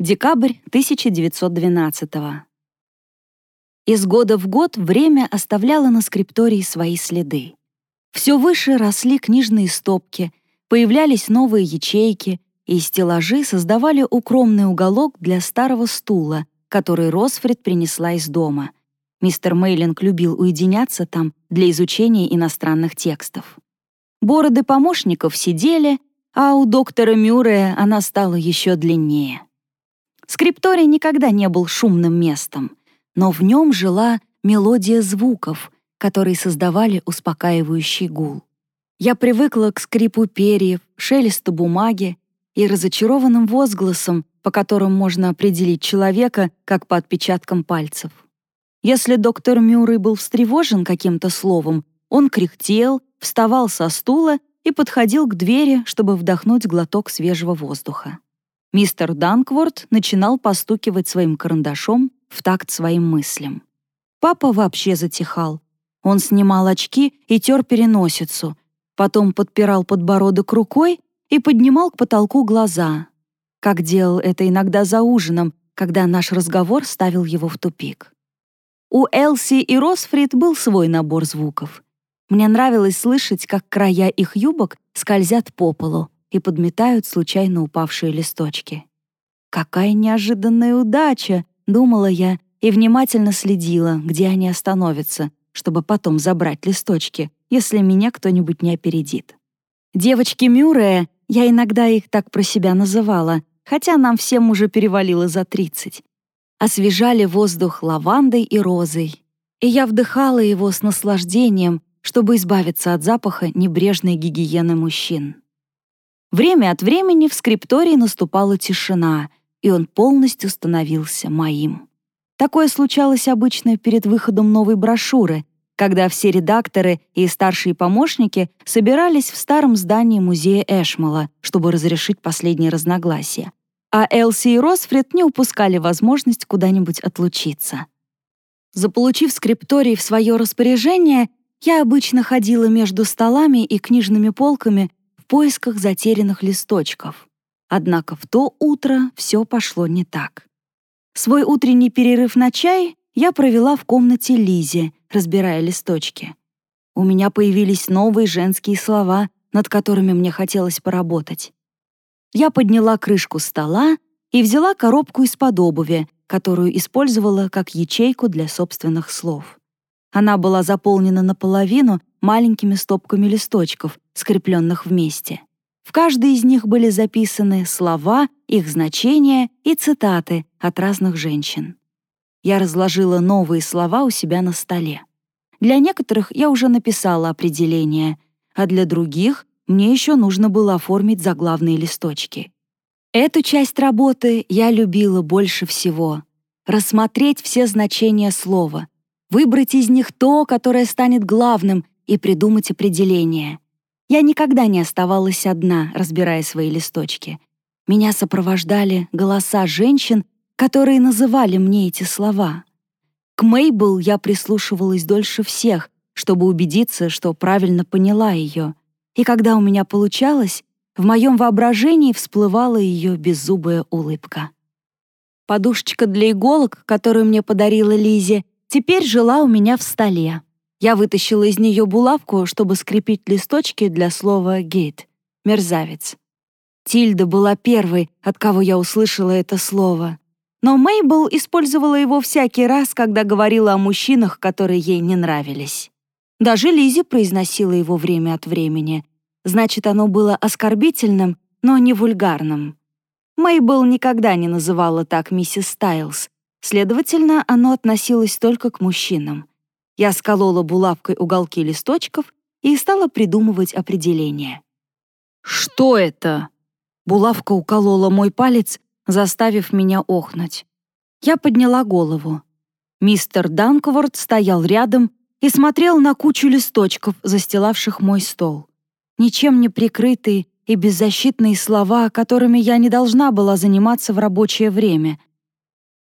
Декабрь 1912 Из года в год время оставляло на скриптории свои следы. Все выше росли книжные стопки, появлялись новые ячейки, и стеллажи создавали укромный уголок для старого стула, который Росфред принесла из дома. Мистер Мейлинг любил уединяться там для изучения иностранных текстов. Бороды помощников сидели, а у доктора Мюррея она стала еще длиннее. Скрипторий никогда не был шумным местом, но в нем жила мелодия звуков, которые создавали успокаивающий гул. Я привыкла к скрипу перьев, шелесту бумаги и разочарованным возгласам, по которым можно определить человека, как по отпечаткам пальцев. Если доктор Мюррей был встревожен каким-то словом, он кряхтел, вставал со стула и подходил к двери, чтобы вдохнуть глоток свежего воздуха. Мистер Данкворт начинал постукивать своим карандашом в такт своим мыслям. Папа вообще затихал. Он снимал очки и тер переносицу, потом подпирал подбородок рукой и поднимал к потолку глаза, как делал это иногда за ужином, когда наш разговор ставил его в тупик. У Элси и Росфрид был свой набор звуков. Мне нравилось слышать, как края их юбок скользят по полу, и подметают случайно упавшие листочки. «Какая неожиданная удача!» — думала я и внимательно следила, где они остановятся, чтобы потом забрать листочки, если меня кто-нибудь не опередит. Девочки Мюррея, я иногда их так про себя называла, хотя нам всем уже перевалило за 30, освежали воздух лавандой и розой, и я вдыхала его с наслаждением, чтобы избавиться от запаха небрежной гигиены мужчин. Время от времени в скриптории наступала тишина, и он полностью становился моим. Такое случалось обычно перед выходом новой брошюры, когда все редакторы и старшие помощники собирались в старом здании музея Эшмала, чтобы разрешить последние разногласия. А Элси и Росфред не упускали возможность куда-нибудь отлучиться. Заполучив скрипторий в свое распоряжение, я обычно ходила между столами и книжными полками поисках затерянных листочков. Однако в то утро все пошло не так. Свой утренний перерыв на чай я провела в комнате Лизи, разбирая листочки. У меня появились новые женские слова, над которыми мне хотелось поработать. Я подняла крышку стола и взяла коробку из-под обуви, которую использовала как ячейку для собственных слов. Она была заполнена наполовину маленькими стопками листочков, скрепленных вместе. В каждой из них были записаны слова, их значения и цитаты от разных женщин. Я разложила новые слова у себя на столе. Для некоторых я уже написала определение, а для других мне еще нужно было оформить заглавные листочки. Эту часть работы я любила больше всего. Рассмотреть все значения слова, выбрать из них то, которое станет главным, и придумать определение. Я никогда не оставалась одна, разбирая свои листочки. Меня сопровождали голоса женщин, которые называли мне эти слова. К Мейбл я прислушивалась дольше всех, чтобы убедиться, что правильно поняла ее. И когда у меня получалось, в моем воображении всплывала ее беззубая улыбка. Подушечка для иголок, которую мне подарила Лизе, теперь жила у меня в столе. Я вытащила из нее булавку, чтобы скрепить листочки для слова «гейт» — «мерзавец». Тильда была первой, от кого я услышала это слово. Но Мейбл использовала его всякий раз, когда говорила о мужчинах, которые ей не нравились. Даже Лизи произносила его время от времени. Значит, оно было оскорбительным, но не вульгарным. Мейбл никогда не называла так миссис Стайлз. Следовательно, оно относилось только к мужчинам. Я сколола булавкой уголки листочков и стала придумывать определение. «Что это?» Булавка уколола мой палец, заставив меня охнуть. Я подняла голову. Мистер Данкворд стоял рядом и смотрел на кучу листочков, застилавших мой стол. Ничем не прикрытые и беззащитные слова, которыми я не должна была заниматься в рабочее время.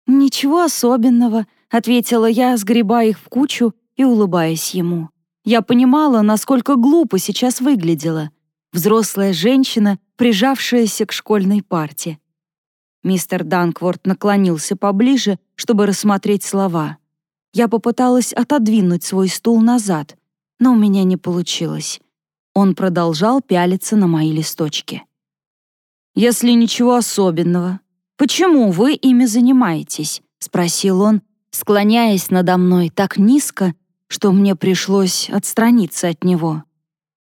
«Ничего особенного», — ответила я, сгребая их в кучу и улыбаясь ему. Я понимала, насколько глупо сейчас выглядела. Взрослая женщина, прижавшаяся к школьной парте. Мистер Данкворт наклонился поближе, чтобы рассмотреть слова. Я попыталась отодвинуть свой стул назад, но у меня не получилось. Он продолжал пялиться на мои листочки. «Если ничего особенного, почему вы ими занимаетесь?» — спросил он, склоняясь надо мной так низко, что мне пришлось отстраниться от него.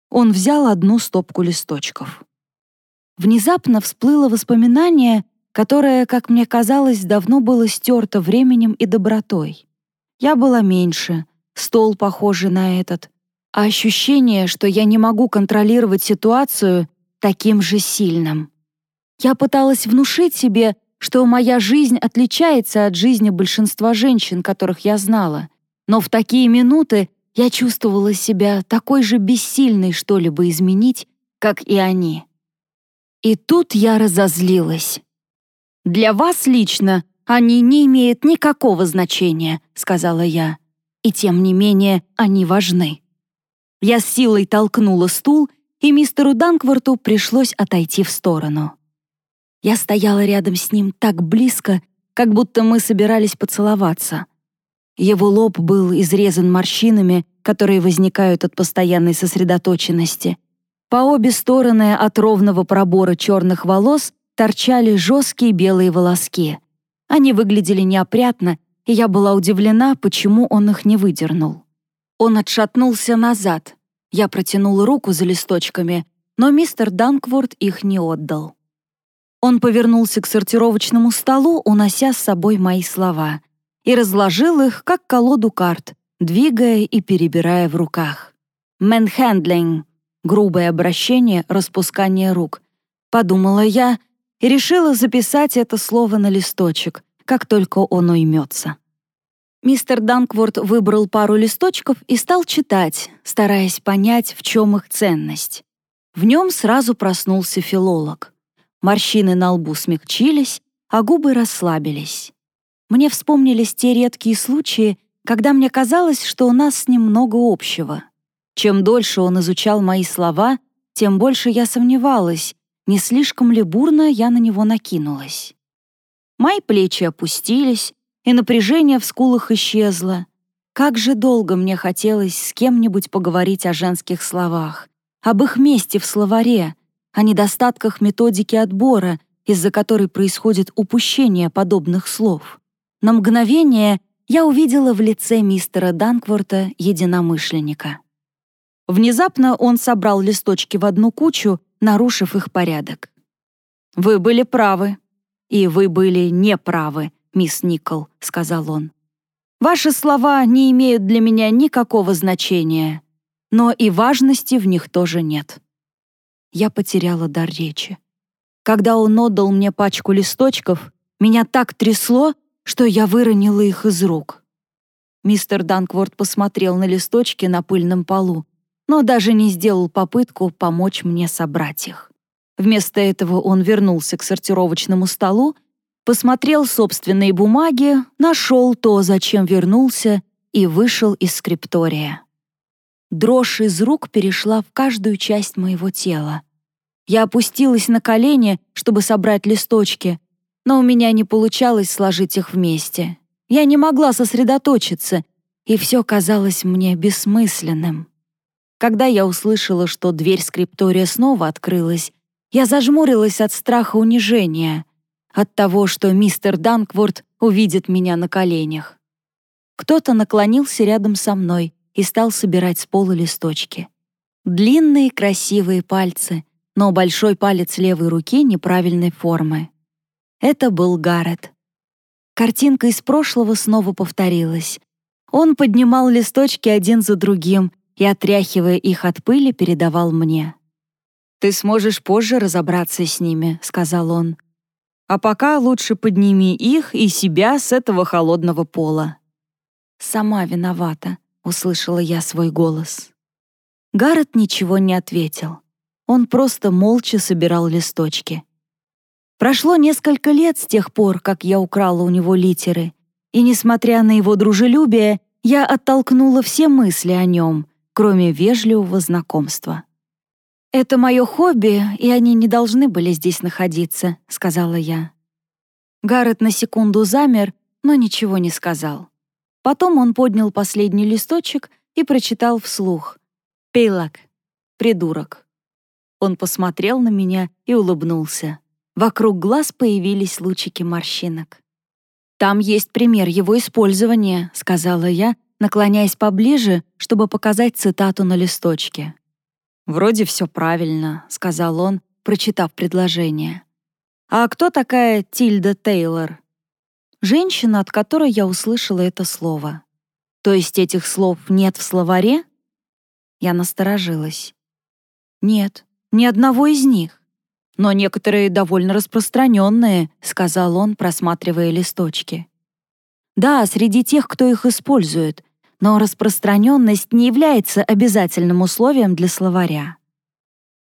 Он взял одну стопку листочков. Внезапно всплыло воспоминание, которое, как мне казалось, давно было стерто временем и добротой. Я была меньше, стол похожий на этот, а ощущение, что я не могу контролировать ситуацию, таким же сильным. Я пыталась внушить себе, что моя жизнь отличается от жизни большинства женщин, которых я знала. Но в такие минуты я чувствовала себя такой же бессильной что-либо изменить, как и они. И тут я разозлилась. «Для вас лично они не имеют никакого значения», — сказала я. «И тем не менее они важны». Я с силой толкнула стул, и мистеру Данкварту пришлось отойти в сторону. Я стояла рядом с ним так близко, как будто мы собирались поцеловаться. Его лоб был изрезан морщинами, которые возникают от постоянной сосредоточенности. По обе стороны от ровного пробора черных волос торчали жесткие белые волоски. Они выглядели неопрятно, и я была удивлена, почему он их не выдернул. Он отшатнулся назад. Я протянула руку за листочками, но мистер Данкворт их не отдал. Он повернулся к сортировочному столу, унося с собой мои слова, и разложил их, как колоду карт, двигая и перебирая в руках. «Manhandling» — грубое обращение, распускание рук. Подумала я и решила записать это слово на листочек, как только он уймется. Мистер Данкворт выбрал пару листочков и стал читать, стараясь понять, в чем их ценность. В нем сразу проснулся филолог. Морщины на лбу смягчились, а губы расслабились. Мне вспомнились те редкие случаи, когда мне казалось, что у нас с ним много общего. Чем дольше он изучал мои слова, тем больше я сомневалась, не слишком ли бурно я на него накинулась. Мои плечи опустились, и напряжение в скулах исчезло. Как же долго мне хотелось с кем-нибудь поговорить о женских словах, об их месте в словаре, о недостатках методики отбора, из-за которой происходит упущение подобных слов. На мгновение я увидела в лице мистера Данкворта единомышленника. Внезапно он собрал листочки в одну кучу, нарушив их порядок. «Вы были правы. И вы были неправы, мисс Никол», — сказал он. «Ваши слова не имеют для меня никакого значения, но и важности в них тоже нет» я потеряла дар речи. Когда он отдал мне пачку листочков, меня так трясло, что я выронила их из рук. Мистер Данкворт посмотрел на листочки на пыльном полу, но даже не сделал попытку помочь мне собрать их. Вместо этого он вернулся к сортировочному столу, посмотрел собственные бумаги, нашел то, зачем вернулся, и вышел из скриптория. Дрожь из рук перешла в каждую часть моего тела. Я опустилась на колени, чтобы собрать листочки, но у меня не получалось сложить их вместе. Я не могла сосредоточиться, и все казалось мне бессмысленным. Когда я услышала, что дверь скриптория снова открылась, я зажмурилась от страха унижения, от того, что мистер Данкворт увидит меня на коленях. Кто-то наклонился рядом со мной — и стал собирать с пола листочки. Длинные красивые пальцы, но большой палец левой руки неправильной формы. Это был Гаррет. Картинка из прошлого снова повторилась. Он поднимал листочки один за другим и, отряхивая их от пыли, передавал мне. «Ты сможешь позже разобраться с ними», — сказал он. «А пока лучше подними их и себя с этого холодного пола». Сама виновата. — услышала я свой голос. Гаррет ничего не ответил. Он просто молча собирал листочки. Прошло несколько лет с тех пор, как я украла у него литеры, и, несмотря на его дружелюбие, я оттолкнула все мысли о нем, кроме вежливого знакомства. «Это мое хобби, и они не должны были здесь находиться», — сказала я. Гаррет на секунду замер, но ничего не сказал. Потом он поднял последний листочек и прочитал вслух. «Пейлак. Придурок». Он посмотрел на меня и улыбнулся. Вокруг глаз появились лучики морщинок. «Там есть пример его использования», — сказала я, наклоняясь поближе, чтобы показать цитату на листочке. «Вроде все правильно», — сказал он, прочитав предложение. «А кто такая Тильда Тейлор?» Женщина, от которой я услышала это слово. То есть этих слов нет в словаре? Я насторожилась. Нет, ни одного из них. Но некоторые довольно распространенные, сказал он, просматривая листочки. Да, среди тех, кто их использует, но распространенность не является обязательным условием для словаря.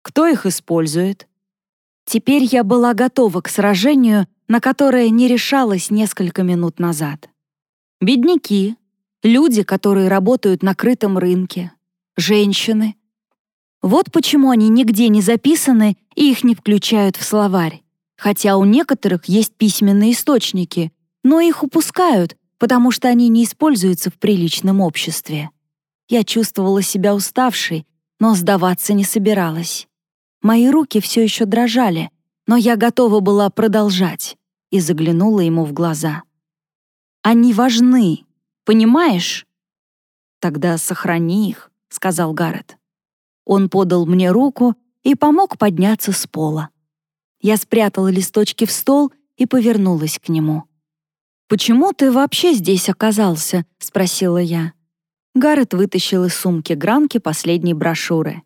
Кто их использует? Теперь я была готова к сражению, на которое не решалась несколько минут назад. Бедняки, люди, которые работают на крытом рынке, женщины, вот почему они нигде не записаны и их не включают в словарь. Хотя у некоторых есть письменные источники, но их упускают, потому что они не используются в приличном обществе. Я чувствовала себя уставшей, но сдаваться не собиралась. Мои руки все еще дрожали, но я готова была продолжать и заглянула ему в глаза. «Они важны, понимаешь?» «Тогда сохрани их», — сказал Гаррет. Он подал мне руку и помог подняться с пола. Я спрятала листочки в стол и повернулась к нему. «Почему ты вообще здесь оказался?» — спросила я. Гаррет вытащил из сумки гранки последней брошюры.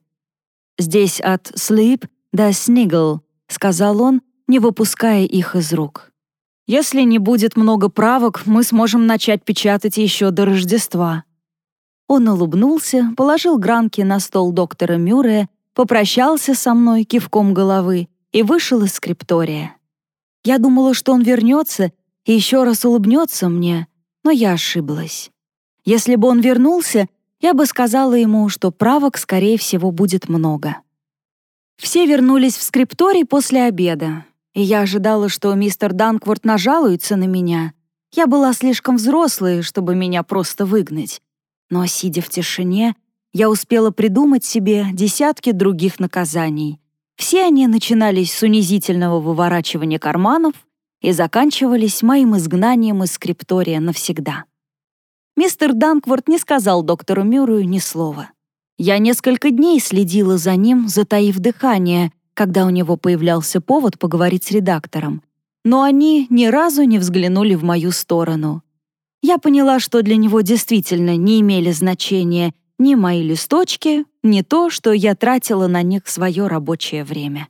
«Здесь от Sleep до Sniggle», — сказал он, не выпуская их из рук. «Если не будет много правок, мы сможем начать печатать еще до Рождества». Он улыбнулся, положил гранки на стол доктора Мюррея, попрощался со мной кивком головы и вышел из скриптория. Я думала, что он вернется и еще раз улыбнется мне, но я ошиблась. Если бы он вернулся, я бы сказала ему, что правок, скорее всего, будет много. Все вернулись в скрипторий после обеда, и я ожидала, что мистер Данкворт нажалуется на меня. Я была слишком взрослой, чтобы меня просто выгнать но, сидя в тишине, я успела придумать себе десятки других наказаний. Все они начинались с унизительного выворачивания карманов и заканчивались моим изгнанием из скриптория навсегда. Мистер Данкворт не сказал доктору Мюррею ни слова. Я несколько дней следила за ним, затаив дыхание, когда у него появлялся повод поговорить с редактором. Но они ни разу не взглянули в мою сторону. Я поняла, что для него действительно не имели значения ни мои листочки, ни то, что я тратила на них свое рабочее время.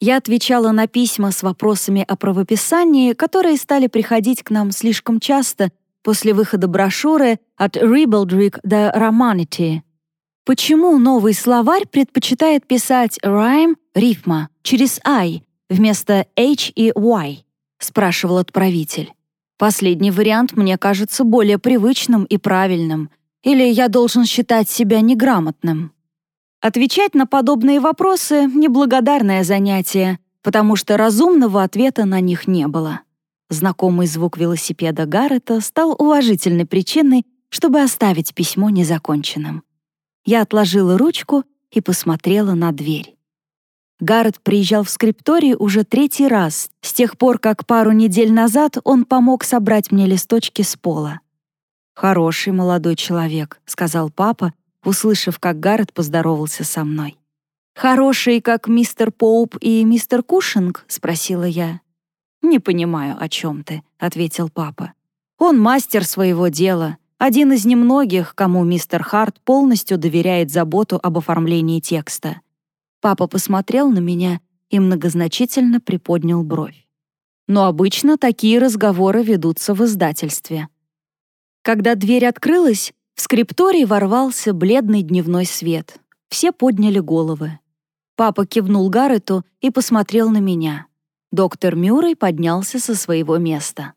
Я отвечала на письма с вопросами о правописании, которые стали приходить к нам слишком часто после выхода брошюры «От Ribaldrick до Romanity». Почему новый словарь предпочитает писать rhyme, рифма, через «i» вместо «h» и «y», спрашивал отправитель. Последний вариант мне кажется более привычным и правильным. Или я должен считать себя неграмотным? Отвечать на подобные вопросы — неблагодарное занятие, потому что разумного ответа на них не было. Знакомый звук велосипеда Гаррета стал уважительной причиной, чтобы оставить письмо незаконченным. Я отложила ручку и посмотрела на дверь. Гаррет приезжал в скрипторий уже третий раз, с тех пор, как пару недель назад он помог собрать мне листочки с пола. «Хороший молодой человек», — сказал папа, услышав, как Гаррет поздоровался со мной. «Хороший, как мистер Поуп и мистер Кушинг?» — спросила я. «Не понимаю, о чем ты», — ответил папа. «Он мастер своего дела, один из немногих, кому мистер Харт полностью доверяет заботу об оформлении текста. Папа посмотрел на меня и многозначительно приподнял бровь. Но обычно такие разговоры ведутся в издательстве. Когда дверь открылась, в скрипторий ворвался бледный дневной свет. Все подняли головы. Папа кивнул Гаррету и посмотрел на меня. Доктор Мюррей поднялся со своего места.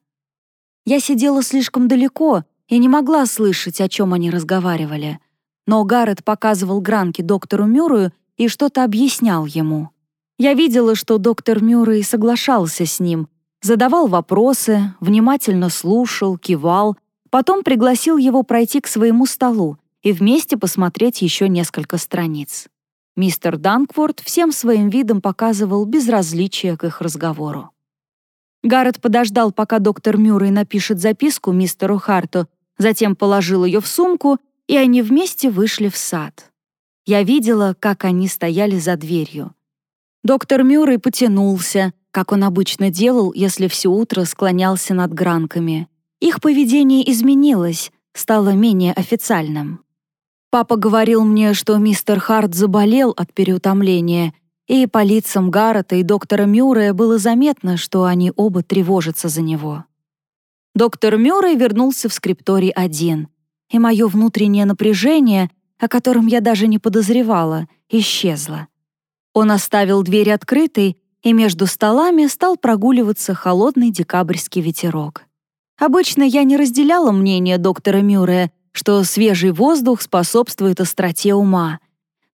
Я сидела слишком далеко и не могла слышать, о чем они разговаривали. Но Гаррет показывал гранки доктору Мюррею и что-то объяснял ему. Я видела, что доктор Мюррей соглашался с ним, Задавал вопросы, внимательно слушал, кивал, потом пригласил его пройти к своему столу и вместе посмотреть еще несколько страниц. Мистер Данкворт всем своим видом показывал безразличие к их разговору. Гаррет подождал, пока доктор Мюррей напишет записку мистеру Харту, затем положил ее в сумку, и они вместе вышли в сад. Я видела, как они стояли за дверью. Доктор Мюррей потянулся, как он обычно делал, если все утро склонялся над гранками. Их поведение изменилось, стало менее официальным. Папа говорил мне, что мистер Харт заболел от переутомления, и по лицам Гаррета и доктора Мюррея было заметно, что они оба тревожатся за него. Доктор Мюррей вернулся в скрипторий один, и мое внутреннее напряжение, о котором я даже не подозревала, исчезло. Он оставил дверь открытой, и между столами стал прогуливаться холодный декабрьский ветерок. Обычно я не разделяла мнение доктора Мюррея, что свежий воздух способствует остроте ума.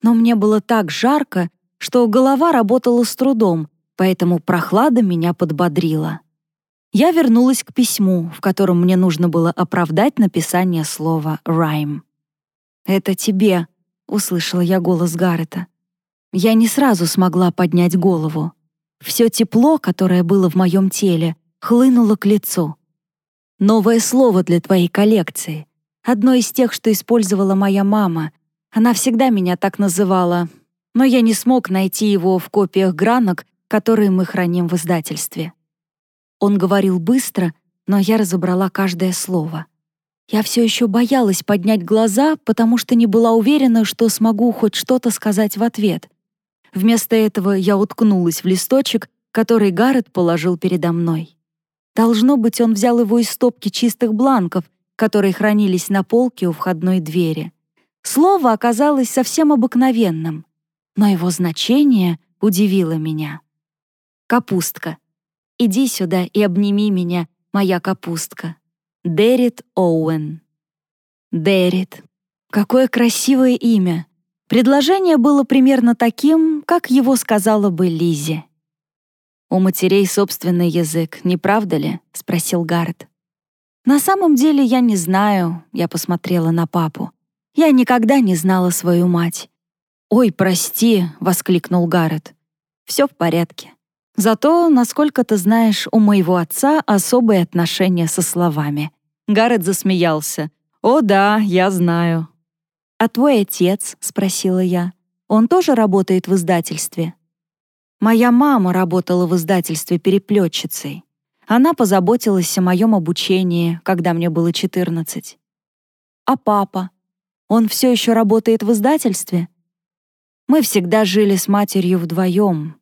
Но мне было так жарко, что голова работала с трудом, поэтому прохлада меня подбодрила. Я вернулась к письму, в котором мне нужно было оправдать написание слова «райм». «Это тебе», — услышала я голос Гаррета. Я не сразу смогла поднять голову. Все тепло, которое было в моем теле, хлынуло к лицу. Новое слово для твоей коллекции. Одно из тех, что использовала моя мама. Она всегда меня так называла, но я не смог найти его в копиях гранок, которые мы храним в издательстве. Он говорил быстро, но я разобрала каждое слово. Я все еще боялась поднять глаза, потому что не была уверена, что смогу хоть что-то сказать в ответ. Вместо этого я уткнулась в листочек, который Гаррет положил передо мной. Должно быть, он взял его из стопки чистых бланков, которые хранились на полке у входной двери. Слово оказалось совсем обыкновенным, но его значение удивило меня. Капустка. Иди сюда и обними меня, моя капустка. Дерит Оуэн. Дерит. Какое красивое имя. Предложение было примерно таким, как его сказала бы Лизи. «У матерей собственный язык, не правда ли?» — спросил Гаррет. «На самом деле я не знаю», — я посмотрела на папу. «Я никогда не знала свою мать». «Ой, прости», — воскликнул Гаррет. «Все в порядке. Зато, насколько ты знаешь, у моего отца особые отношения со словами». Гаррет засмеялся. «О да, я знаю. «А твой отец?» — спросила я. «Он тоже работает в издательстве?» Моя мама работала в издательстве переплетчицей. Она позаботилась о моем обучении, когда мне было 14. А папа? Он все еще работает в издательстве? Мы всегда жили с матерью вдвоем.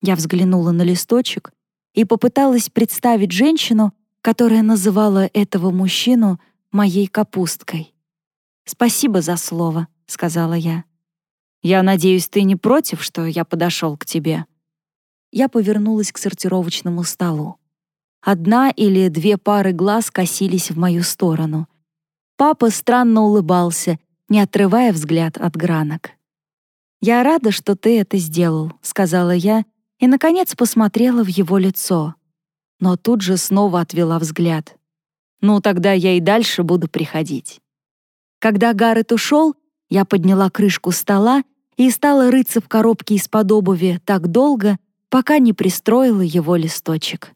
Я взглянула на листочек и попыталась представить женщину, которая называла этого мужчину моей капусткой. «Спасибо за слово», — сказала я. «Я надеюсь, ты не против, что я подошел к тебе?» Я повернулась к сортировочному столу. Одна или две пары глаз косились в мою сторону. Папа странно улыбался, не отрывая взгляд от гранок. «Я рада, что ты это сделал», — сказала я, и, наконец, посмотрела в его лицо. Но тут же снова отвела взгляд. «Ну, тогда я и дальше буду приходить». Когда Гаррет ушел, я подняла крышку стола и стала рыться в коробке из-под обуви так долго, пока не пристроила его листочек.